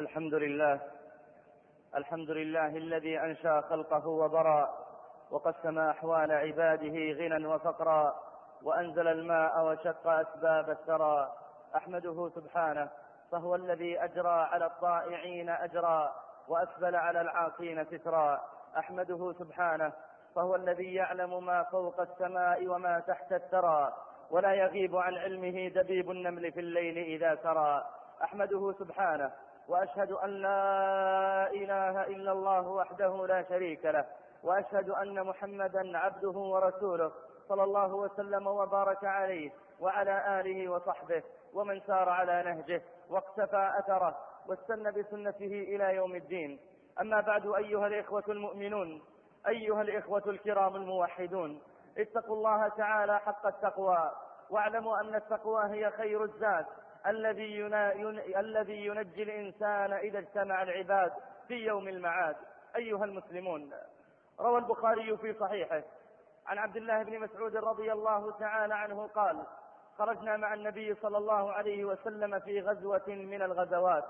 الحمد لله. الحمد لله الذي أنشأ خلقه وبرى وقسم أحوال عباده غنى وفقرا وأنزل الماء وشق أسباب الثرى. أحمده سبحانه فهو الذي أجرى على الطائعين أجرا وأسبل على العاصين سترا. أحمده سبحانه فهو الذي يعلم ما فوق السماء وما تحت الثرى ولا يغيب عن علمه دبيب النمل في الليل إذا سرى. أحمده سبحانه وأشهد أن لا إله إلا الله وحده لا شريك له وأشهد أن محمدا عبده ورسوله صلى الله وسلم وبارك عليه وعلى آله وصحبه ومن سار على نهجه واقتفى أثره واستنى بسنته إلى يوم الدين. أما بعد أيها الإخوة المؤمنون أيها الإخوة الكرام الموحدون اتقوا الله تعالى حق التقوى واعلموا أن التقوى هي خير الزاد. الذي. الذي ينجي الإنسان إذا اجتمع العباد في يوم المعاد. أيها المسلمون روى البخاري في صحيحه. عن عبد الله بن مسعود رضي الله تعالى عنه قال خرجنا مع النبي صلى الله عليه وسلم في غزوة من الغزوات.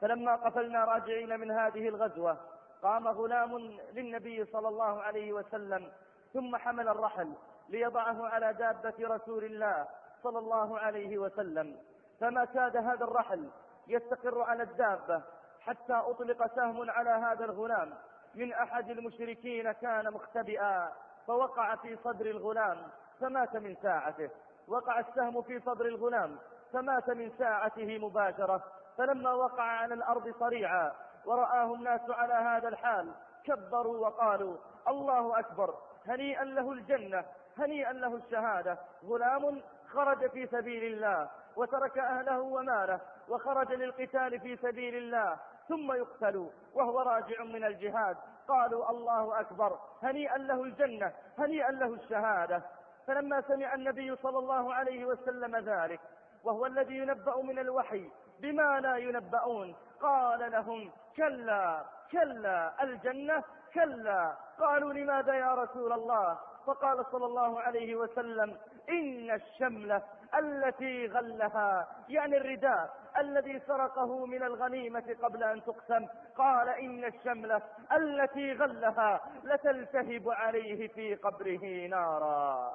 فلما قفلنا راجعين من هذه الغزوة قام غلام للنبي صلى الله عليه وسلم ثم حمل الرحل ليضعه على دابة رسول الله صلى الله عليه وسلم. فما كاد هذا الرحل يستقر على الدابة حتى أطلق سهم على هذا الغلام. من أحد المشركين كان مختبئا فوقع في صدر الغلام فمات من ساعته. وقع السهم في صدر الغلام فمات من ساعته مباشرة. فلما وقع على الأرض صريعا ورآه الناس على هذا الحال كبروا وقالوا الله أكبر هنيئا له الجنة هنيئا له الشهادة. غلام خرج في سبيل الله وترك أهله وماله وخرج للقتال في سبيل الله ثم يقتل وهو راجع من الجهاد. قالوا الله أكبر هنيئا له الجنة هنيئا له الشهادة. فلما سمع النبي صلى الله عليه وسلم ذلك وهو الذي ينبأ من الوحي بما لا ينبؤون قال لهم كلا كلا الجنة كلا. قالوا لماذا يا رسول الله؟ فقال صلى الله عليه وسلم إن الشملة التي غلها يعني الرداء الذي سرقه من الغنيمة قبل أن تقسم. قال إن الشملة التي غلها لتلتهب عليه في قبره نارا.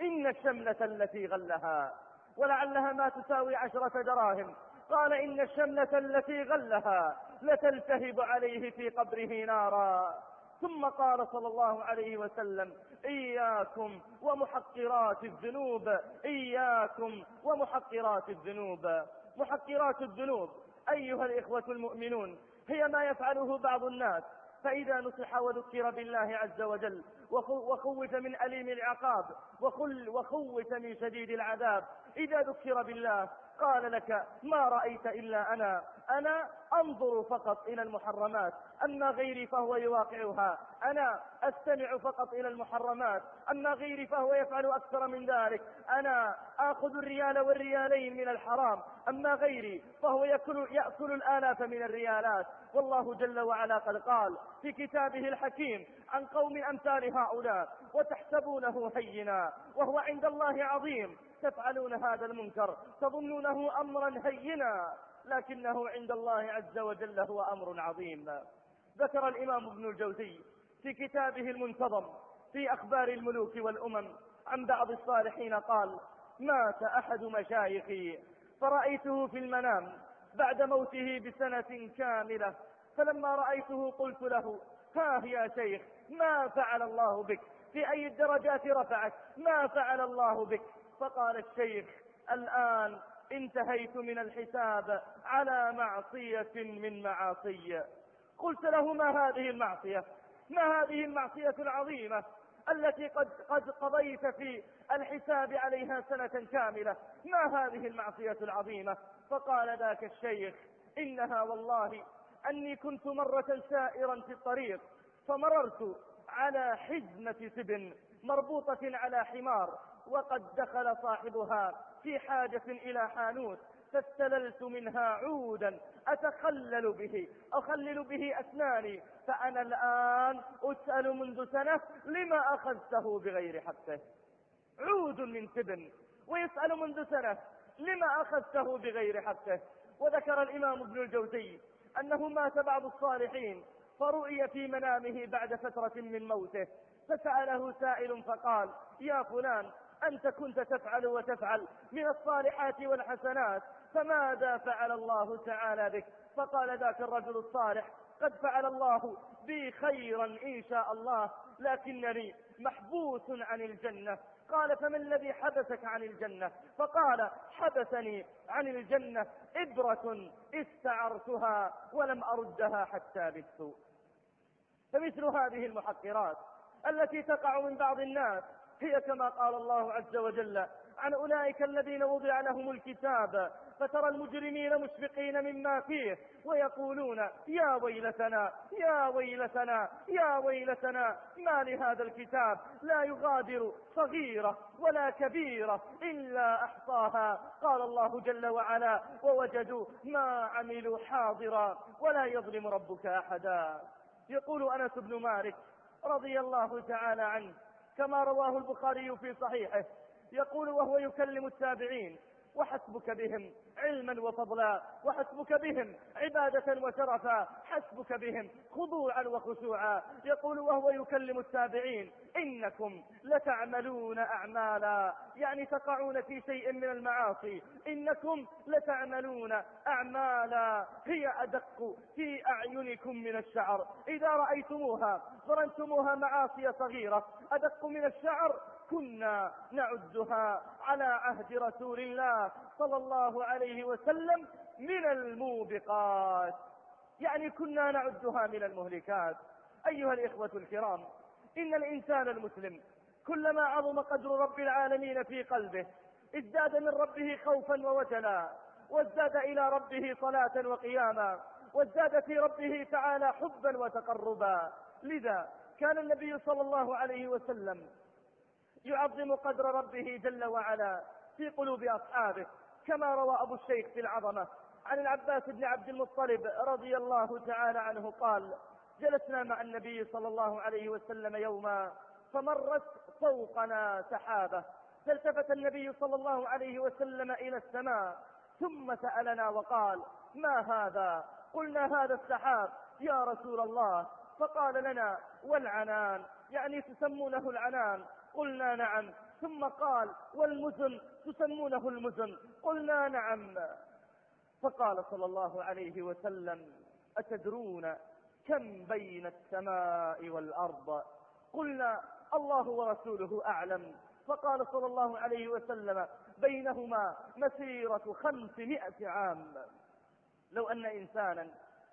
إن الشملة التي غلها ولعلها ما تساوي عشرة دراهم. قال إن الشملة التي غلها لتلتهب عليه في قبره نارا. ثم قال صلى الله عليه وسلم إياكم ومحقرات الذنوب إياكم ومحقرات الذنوب. محقرات الذنوب أيها الإخوة المؤمنون هي ما يفعله بعض الناس فإذا نصح وذكر بالله عز وجل وخوف من أليم العقاب وخوف من شديد العذاب إذا ذكر بالله قال لك ما رأيت إلا أنا أنا أنظر فقط إلى المحرمات أما غيري فهو يواقعها أنا أستمع فقط إلى المحرمات أما غيري فهو يفعل أكثر من ذلك أنا آخذ الريال والريالين من الحرام أما غيري فهو يأكل, يأكل الآلاف من الريالات. والله جل وعلا قد قال في كتابه الحكيم عن قوم أمثال هؤلاء وتحسبونه هينا وهو عند الله عظيم. تفعلون هذا المنكر تظنونه أمرا هينا لكنه عند الله عز وجل هو أمر عظيم. ذكر الإمام ابن الجوزي في كتابه المنتظم في أخبار الملوك والأمم عن بعض الصالحين قال مات أحد مشايخي فرأيته في المنام بعد موته بسنة كاملة فلما رأيته قلت له ها يا شيخ ما فعل الله بك؟ في أي الدرجات رفعك؟ ما فعل الله بك؟ فقال الشيخ الآن انتهيت من الحساب على معصية من معاصي. قلت له ما هذه المعصية؟ ما هذه المعصية العظيمة التي قد, قد قضيت في الحساب عليها سنة كاملة؟ ما هذه المعصية العظيمة؟ فقال ذاك الشيخ إنها والله أني كنت مرة سائرا في الطريق فمررت على حزمة سبن مربوطة على حمار وقد دخل صاحبها في حاجة إلى حانوت فاستللت منها عودا أتخلل به أخلل به أسناني فأنا الآن أسأل منذ سنة لما أخذته بغير حقه. عود من تبن ويسأل منذ سنة لما أخذته بغير حقه. وذكر الإمام ابن الجوزي أنه مات بعض الصالحين فرؤي في منامه بعد فترة من موته فسأله سائل فقال يا فلان أنت كنت تفعل وتفعل من الصالحات والحسنات فماذا فعل الله تعالى بك؟ فقال ذاك الرجل الصالح قد فعل الله بي خيرا إن شاء الله لكنني محبوس عن الجنة. قال فما الذي حبسك عن الجنة؟ فقال حبسني عن الجنة إبرة استعرتها ولم أردها حتى بالسوء فمثل هذه المحقرات التي تقع من بعض الناس هي كما قال الله عز وجل عن أولئك الذين وضع لهم الكتاب فترى المجرمين مشفقين مما فيه ويقولون يا ويلتنا يا ويلتنا يا ويلتنا ما لهذا الكتاب؟ لا يغادر صغيرة ولا كبيرة إلا أحصاها. قال الله جل وعلا ووجدوا ما عملوا حاضرا ولا يظلم ربك أحدا. يقول أنس بن مالك رضي الله تعالى عنه كما رواه البخاري في صحيحه. يقول وهو يكلم التابعين وحسبك بهم علما وفضلا وحسبك بهم عبادة وشرفا حسبك بهم خضوعا وخشوعا. يقول وهو يكلم التابعين إنكم لتعملون أعمالا. يعني تقعون في شيء من المعاصي. إنكم لتعملون أعمالا. هي أدق في أعينكم من الشعر. إذا رأيتموها ظننتموها معاصي صغيرة أدق من الشعر كنا نعدها على عهد رسول الله صلى الله عليه وسلم من الموبقات. يعني كنا نعدها من المهلكات. أيها الإخوة الكرام إن الإنسان المسلم كلما عظم قدر رب العالمين في قلبه ازداد من ربه خوفا ووجلا وازداد إلى ربه صلاة وقياما وازداد في ربه تعالى حبا وتقربا. لذا كان النبي صلى الله عليه وسلم يعظم قدر ربه جل وعلا في قلوب أصحابه كما روى أبو الشيخ في العظمة. عن العباس بن عبد المطلب رضي الله تعالى عنه قال جلسنا مع النبي صلى الله عليه وسلم يوما فمرت فوقنا سحابة. فالتفت النبي صلى الله عليه وسلم إلى السماء ثم سألنا وقال ما هذا؟ قلنا هذا السحاب يا رسول الله. فقال لنا والعنان. يعني تسمونه العنان. قلنا نعم ثم قال والمزن تسمونه المزن. قلنا نعم. فقال صلى الله عليه وسلم أتدرون كم بين السماء والأرض؟ قلنا الله ورسوله أعلم. فقال صلى الله عليه وسلم بينهما مسيرة خمسمائة عام. لو أن إنسانا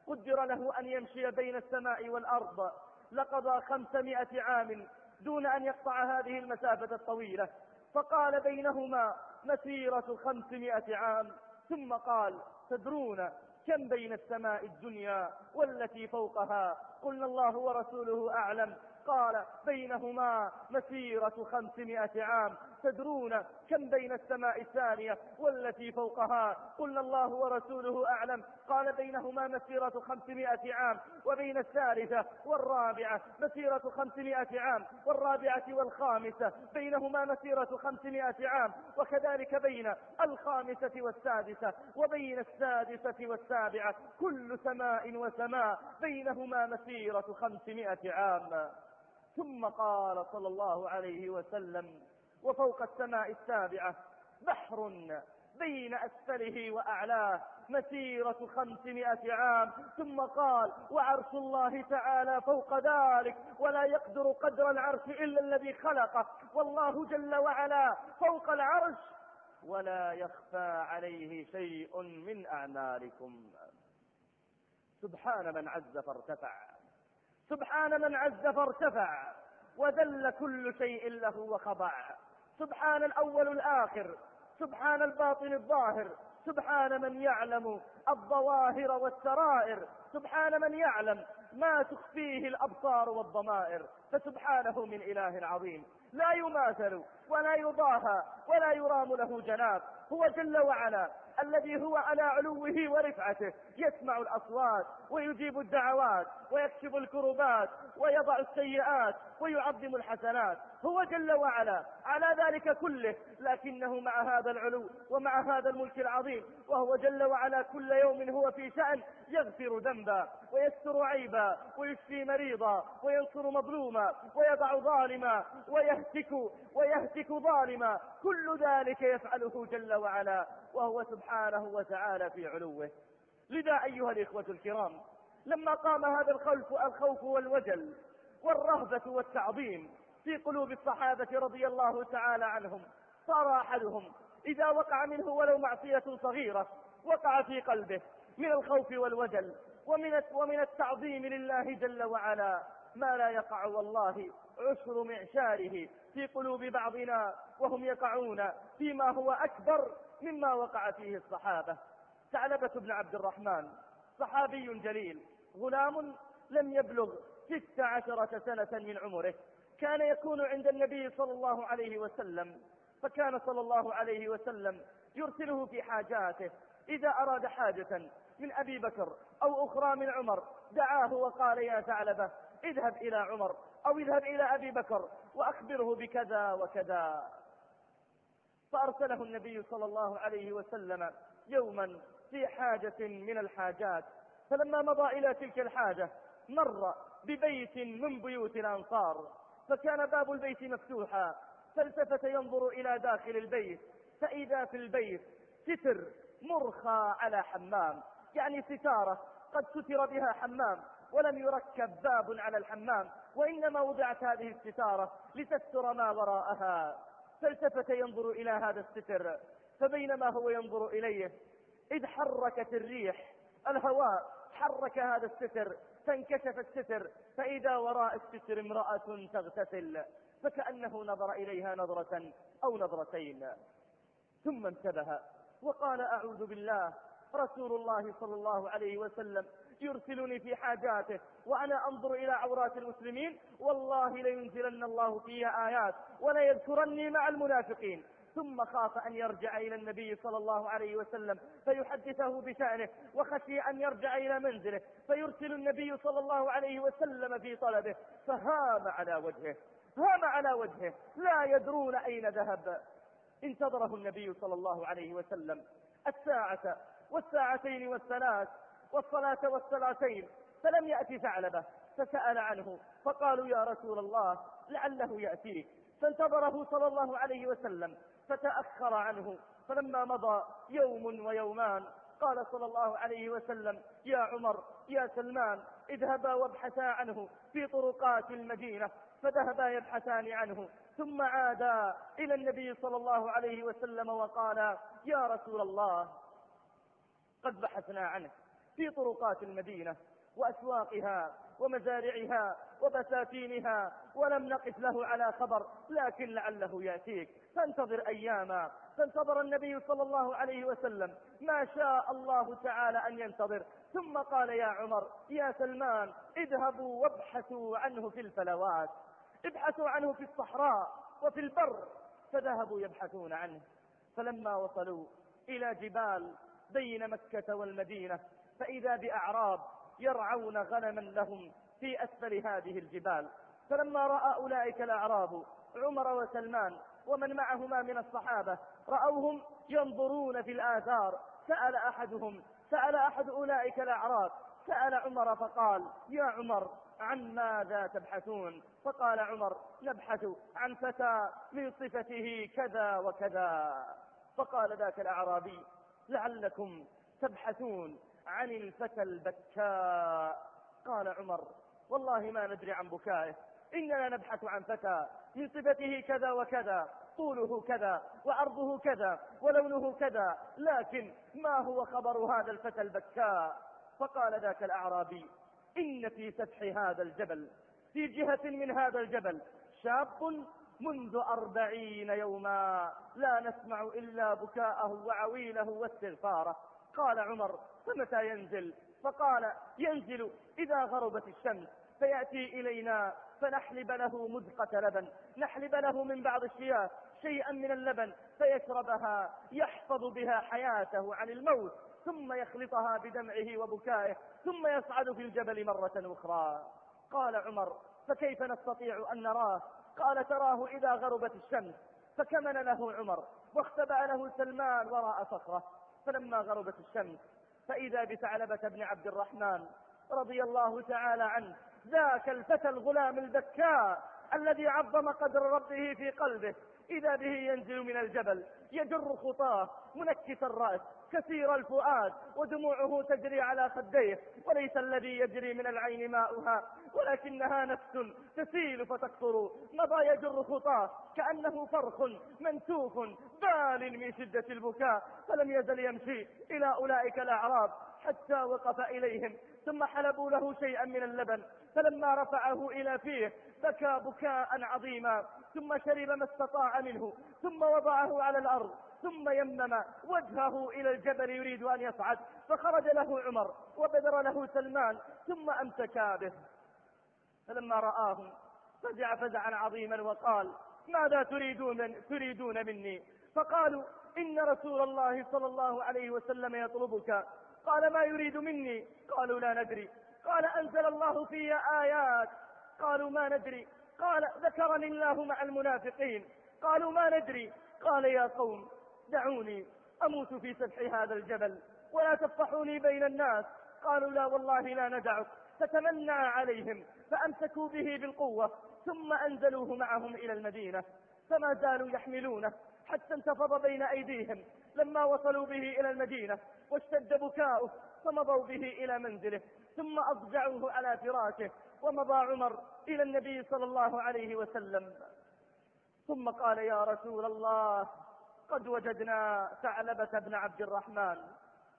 قدر له أن يمشي بين السماء والأرض لقضى خمسمائة عام دون أن يقطع هذه المسافة الطويلة. فقال بينهما مسيرة خمسمائة عام. ثم قال تدرون كم بين السماء الدنيا والتي فوقها؟ قلنا الله ورسوله أعلم. قال بينهما مسيرة خمسمائة عام. تدرون كم بين السماء الثانية والتي فوقها؟ قلنا الله ورسوله أعلم. قال بينهما مسيرة خمسمائة عام وبين الثالثة والرابعة مسيرة خمسمائة عام والرابعة والخامسة. بينهما مسيرة خمسمائة عام وكذلك بين الخامسة والسادسة وبين السادسة والسابعة. كل سماء وسماء بينهما مسيرة خمسمائة عام. ثم قال صلى الله عليه وسلم وفوق السماء السابعة بحر بين أسفله وأعلاه مسيرة خمسمائة عام. ثم قال وعرش الله تعالى فوق ذلك ولا يقدر قدر العرش إلا الذي خلقه. والله جل وعلا فوق العرش ولا يخفى عليه شيء من أعمالكم. سبحان من عز فارتفع. سبحان من عز فارتفع وذل كل شيء له وخضع. سبحان الأول الآخر سبحان الباطن الظاهر سبحان من يعلم الظواهر والسرائر سبحان من يعلم ما تخفيه الأبصار والضمائر فسبحانه من إله عظيم. لا يماثل ولا يضاهى ولا يرام له جناب هو جل وعلا الذي هو على علوه ورفعته يسمع الأصوات ويجيب الدعوات ويكشف الكربات ويضع السيئات ويعظم الحسنات. هو جل وعلا على ذلك كله لكنه مع هذا العلو ومع هذا الملك العظيم وهو جل وعلا كل يوم هو في شأن يغفر ذنبا ويستر عيبا ويشفي مريضا وينصر مظلوما ويضع ظالما ويهتك ويهتك ظالما. كل ذلك يفعله جل وعلا وهو سبحانه وتعالى في علوه. لذا أيها الإخوة الكرام لما قام هذا الخوف الخوف والوجل والرهبة والتعظيم في قلوب الصحابة رضي الله تعالى عنهم صار أحدهم إذا وقع منه ولو معصية صغيرة وقع في قلبه من الخوف والوجل ومن ومن التعظيم لله جل وعلا ما لا يقع والله عشر معشاره في قلوب بعضنا وهم يقعون فيما هو أكبر مما وقع فيه الصحابة. ثعلبة بن عبد الرحمن صحابي جليل غلام لم يبلغ ست عشرة سنة من عمره. كان يكون عند النبي صلى الله عليه وسلم فكان صلى الله عليه وسلم يرسله في حاجاته. إذا أراد حاجة من أبي بكر أو أخرى من عمر دعاه وقال يا ثعلبة اذهب إلى عمر أو اذهب إلى أبي بكر وأخبره بكذا وكذا. فأرسله النبي صلى الله عليه وسلم يوما في حاجة من الحاجات. فلما مضى إلى تلك الحاجة مر ببيت من بيوت الأنصار. فكان باب البيت مفتوحا. فالتفت ينظر إلى داخل البيت. فإذا في البيت ستر مرخى على حمام. يعني ستارة قد ستر بها حمام ولم يركب باب على الحمام. وإنما وضعت هذه الستارة لتستر ما وراءها. فالتفت ينظر إلى هذا الستر. فبينما هو ينظر إليه إذ حركت الريح الهواء حرك هذا الستر فانكشف الستر فإذا وراء الستر امرأة تغتسل فكأنه نظر إليها نظرة أو نظرتين. ثم انتبه وقال أعوذ بالله رسول الله صلى الله عليه وسلم يرسلني في حاجاته وأنا أنظر إلى عورات المسلمين والله لينزلن الله فيها آيات ولا يذكرني مع المنافقين. ثم خاف أن يرجع إلى النبي صلى الله عليه وسلم فيحدثه بشأنه وخشي أن يرجع إلى منزله فيرسل النبي صلى الله عليه وسلم في طلبه فهام على وجهه هام على وجهه لا يدرون أين ذهب. انتظره النبي صلى الله عليه وسلم. الساعة والساعتين والثلاث والصلاة والصلاتين فلم يأتي ثعلبة فسأل عنه فقالوا يا رسول الله لعله يأتيك. فانتظره صلى الله عليه وسلم. فتأخر عنه. فلما مضى يوم ويومان قال صلى الله عليه وسلم يا عمر يا سلمان اذهبا وابحثا عنه في طرقات المدينة. فذهبا يبحثان عنه. ثم عادا إلى النبي صلى الله عليه وسلم وقالا يا رسول الله قد بحثنا عنه في طرقات المدينة وأسواقها ومزارعها وبساتينها ولم نقف له على خبر لكن لعله يأتيك. فانتظر أياما. فانتظر النبي صلى الله عليه وسلم. ما شاء الله تعالى أن ينتظر. ثم قال يا عمر يا سلمان اذهبوا وابحثوا عنه في الفلوات. ابحثوا عنه في الصحراء وفي البر. فذهبوا يبحثون عنه. فلما وصلوا إلى جبال بين مكة والمدينة فإذا بأعراب يرعون غنما لهم في أسفل هذه الجبال. فلما رأى أولئك الأعراب عمر وسلمان ومن معهما من الصحابة رأوهم ينظرون في الآثار. سأل أحدهم سأل أحد أولئك الأعراب سأل عمر فقال يا عمر عن ماذا تبحثون؟ فقال عمر نبحث عن فتى من صفته كذا وكذا. فقال ذاك الأعرابي لعلكم تبحثون عن الفتى البكاء. قال عمر والله ما ندري عن بكائه. إننا نبحث عن فتى. من صفته كذا وكذا. طوله كذا. وعرضه كذا. ولونه كذا. لكن ما هو خبر هذا الفتى البكاء؟ فقال ذاك الأعرابي إن في سفح هذا الجبل في جهة من هذا الجبل شاب منذ أربعين يوما لا نسمع إلا بكاءه وعويله واستغفاره. قال عمر فمتى ينزل؟ فقال ينزل إذا غربت الشمس. فيأتي إلينا فنحلب له مزقة لبن نحلب له من بعض الشياه شيئا من اللبن فيشربها يحفظ بها حياته عن الموت ثم يخلطها بدمعه وبكائه ثم يصعد في الجبل مرة أخرى. قال عمر فكيف نستطيع أن نراه؟ قال تراه إذا غربت الشمس. فكمن له عمر؟ واختبأ له سلمان وراء صخرة. فلما غربت الشمس فإذا بثعلبة بن عبد الرحمن رضي الله تعالى عنه ذاك الفتى الغلام البكاء الذي عظم قدر ربه في قلبه إذا به ينزل من الجبل يجر خطاه منكس الرأس. كثير الفؤاد ودموعه تجري على خديه وليس الذي يجري من العين ماؤها ولكنها نفس تسيل فتقطر مضى يجر خطاه؟ كأنه فرخ منسوخ بال من شدة البكاء فلم يزل يمشي إلى أولئك الأعراب حتى وقف إليهم ثم حلبوا له شيئا من اللبن فلما رفعه إلى فيه بكى بكاء عظيما ثم شرب ما استطاع منه ثم وضعه على الأرض. ثم يمم وجهه إلى الجبل يريد أن يصعد فخرج له عمر وبدر له سلمان ثم أمسكا به. فلما رآهم فزع فزعا عظيما وقال ماذا تريدون, تريدون مني؟ فقالوا إن رسول الله صلى الله عليه وسلم يطلبك. قال ما يريد مني؟ قالوا لا ندري. قال أنزل الله في آيات. قالوا ما ندري. قال ذكرني الله مع المنافقين. قالوا ما ندري. قال يا قوم دعوني أموت في سفح هذا الجبل ولا تفضحوني بين الناس. قالوا لا والله لا ندعك فتمنع عليهم فأمسكوا به بالقوة ثم أنزلوه معهم إلى المدينة. فما زالوا يحملونه حتى انتفض بين أيديهم. لما وصلوا به إلى المدينة واشتد بكاؤه فمضوا به إلى منزله ثم أضجعوه على فراشه ومضى عمر إلى النبي صلى الله عليه وسلم. ثم قال يا رسول الله قد وجدنا ثعلبة بن عبد الرحمن.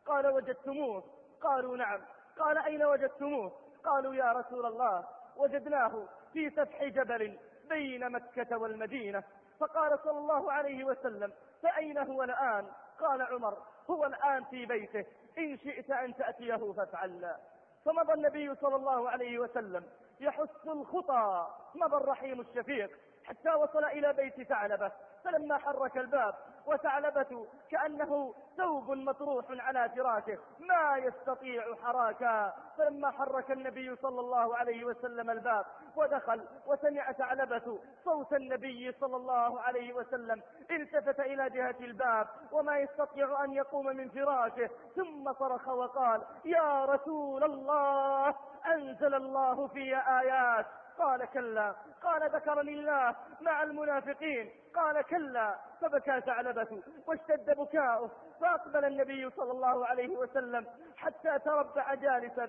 قال وجدتموه. قالوا نعم. قال أين وجدتموه؟ قالوا يا رسول الله وجدناه في سفح جبل بين مكة والمدينة. فقال صلى الله عليه وسلم فأين هو الآن؟ قال عمر هو الآن في بيته. إن شئت أن تأتيه فافعل. فمضى النبي صلى الله عليه وسلم يحث الخطى. مضى الرحيم الشفيق. حتى وصل إلى بيت ثعلبة فلما حرك الباب وثعلبة كأنه ثوب مطروح على فراشه ما يستطيع حراكا. فلما حرك النبي صلى الله عليه وسلم الباب ودخل وسمع ثعلبة صوت النبي صلى الله عليه وسلم التفت إلى جهة الباب وما يستطيع أن يقوم من فراشه ثم صرخ وقال يا رسول الله أنزل الله في آيات. قال كلا قال ذكرني الله مع المنافقين قال كلا فبكى ثعلبة واشتد بكاؤه فأقبل النبي صلى الله عليه وسلم حتى تربع جالسا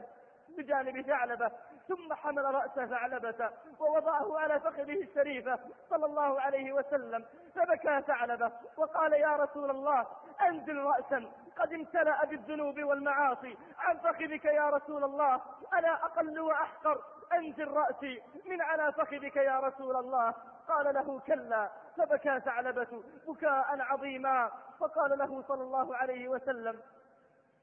بجانب ثعلبة ثم حمل رأس ثعلبة ووضعه على فخذه الشريفة صلى الله عليه وسلم فبكى ثعلبة وقال يا رسول الله أنزل رأسا قد امتلأ بالذنوب والمعاصي عن فخذك يا رسول الله أنا أقل وأحقر؟ أنزل رأسي من على فخذك يا رسول الله. قال له كلا فبكى ثعلبة بكاء عظيما. فقال له صلى الله عليه وسلم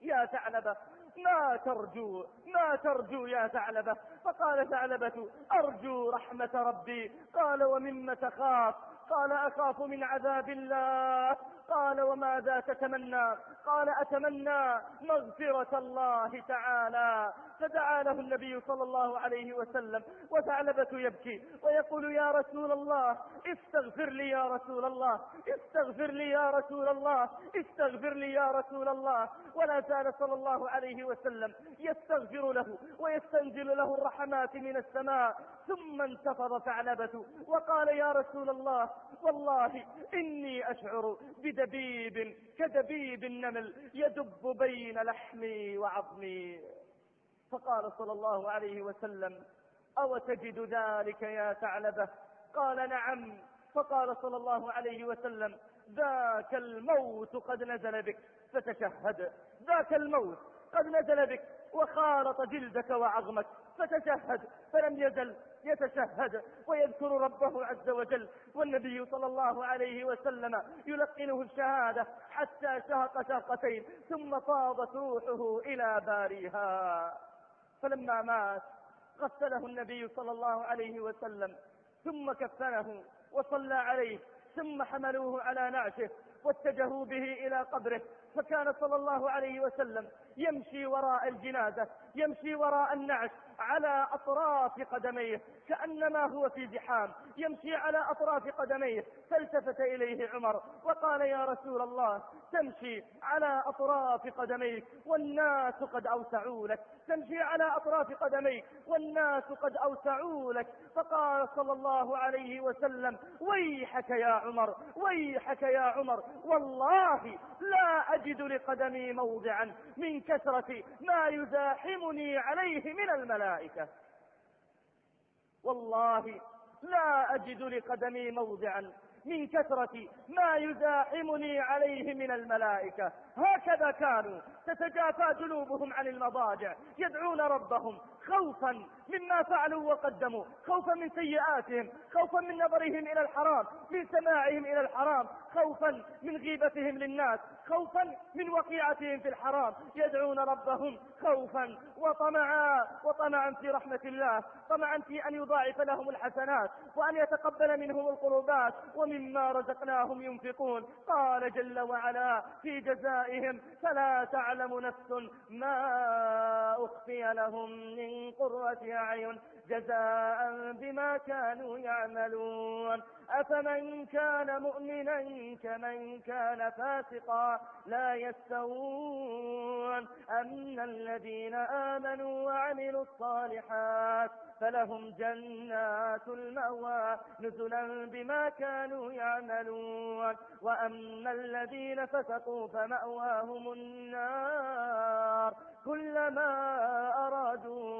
يا ثعلبة ما ترجو ما ترجو يا ثعلبة؟ فقال ثعلبة أرجو رحمة ربي. قال ومما تخاف. قال أخاف من عذاب الله. قال وماذا تتمنى قال أتمنى مغفرة الله تعالى. فدعا له النبي صلى الله عليه وسلم وثعلبة يبكي ويقول يا رسول الله استغفر لي يا رسول الله استغفر لي يا رسول الله استغفر لي يا رسول الله. ولا زال صلى الله عليه وسلم يستغفر له ويستنزل له الرحمات من السماء. ثم انتفض ثعلبة وقال يا رسول الله والله إني أشعر بدبيب كدبيب النمل يدب بين لحمي وعظمي. فقال صلى الله عليه وسلم أو تجد ذلك يا ثعلبة؟ قال نعم. فقال صلى الله عليه وسلم ذاك الموت قد نزل بك. فتشهد ذاك الموت قد نزل بك وخالط جلدك وعظمك. فتشهد فلم يزل. يتشهد ويذكر ربه عز وجل والنبي صلى الله عليه وسلم يلقنه الشهادة حتى شهق شهقتين ثم فاضت روحه إلى باريها. فلما مات غسله النبي صلى الله عليه وسلم ثم كفنه وصلى عليه ثم حملوه على نعشه واتجهوا به إلى قبره فكان صلى الله عليه وسلم يمشي وراء الجنازة يمشي وراء النعش على أطراف قدميه كأنما هو في زحام يمشي على أطراف قدميه فالتفت إليه عمر وقال يا رسول الله تمشي على أطراف قدميك والناس قد أوسعوا لك. تمشي على أطراف قدميك والناس قد أوسعوا لك. فقال صلى الله عليه وسلم ويحك يا عمر ويحك يا عمر. والله لا أجد لقدمي موضعا من كثرة ما يزاحمني عليه من الملائكة. والله لا أجد لقدمي موضعا من كثرة ما يزاحمني عليه من الملائكة. هكذا كانوا. تتجافى جنوبهم عن المضاجع. يدعون ربهم. خوفا مما فعلوا وقدموا خوفا من سيئاتهم خوفا من نظرهم إلى الحرام من سماعهم إلى الحرام خوفا من غيبتهم للناس خوفا من وقيعتهم في الحرام. يدعون ربهم خوفا وطمعا وطمعا في رحمة الله طمعا في أن يضاعف لهم الحسنات وأن يتقبل منهم القربات ومما رزقناهم ينفقون. قال جل وعلا في جزائهم فلا تعلم نفس ما أخفي لهم من قرة أعين جزاء بما كانوا يعملون. أفمن كان مؤمنا كمن كان فاسقا لا يستوون. أما الذين آمنوا وعملوا الصالحات فلهم جنات المأوى نزلا بما كانوا يعملون. وأما الذين فسقوا فمأواهم النار كلما أرادوا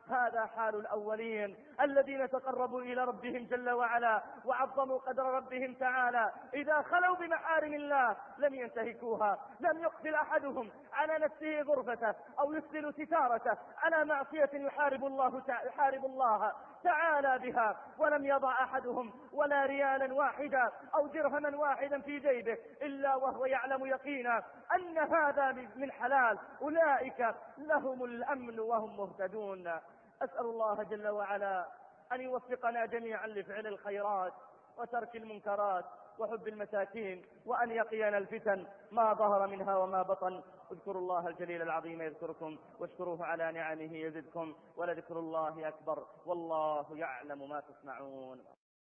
هذا حال الأولين الذين تقربوا إلى ربهم جل وعلا وعظموا قدر ربهم تعالى. إذا خلوا بمحارم الله لم ينتهكوها لم يقفل أحدهم على نفسه غرفته أو يسدل ستارته على معصية يحارب الله يحارب الله تعالى بها. ولم يضع أحدهم ولا ريالا واحدا أو درهما واحدا في جيبه إلا وهو يعلم يقينا أن هذا من حلال. أولئك لهم الأمن وهم مهتدون. أسأل الله جل وعلا أن يوفقنا جميعا لفعل الخيرات وترك المنكرات وحب المساكين وأن يقينا الفتن ما ظهر منها وما بطن. اذكروا الله الجليل العظيم يذكركم واشكروه على نعمه يزدكم ولذكر الله أكبر والله يعلم ما تصنعون.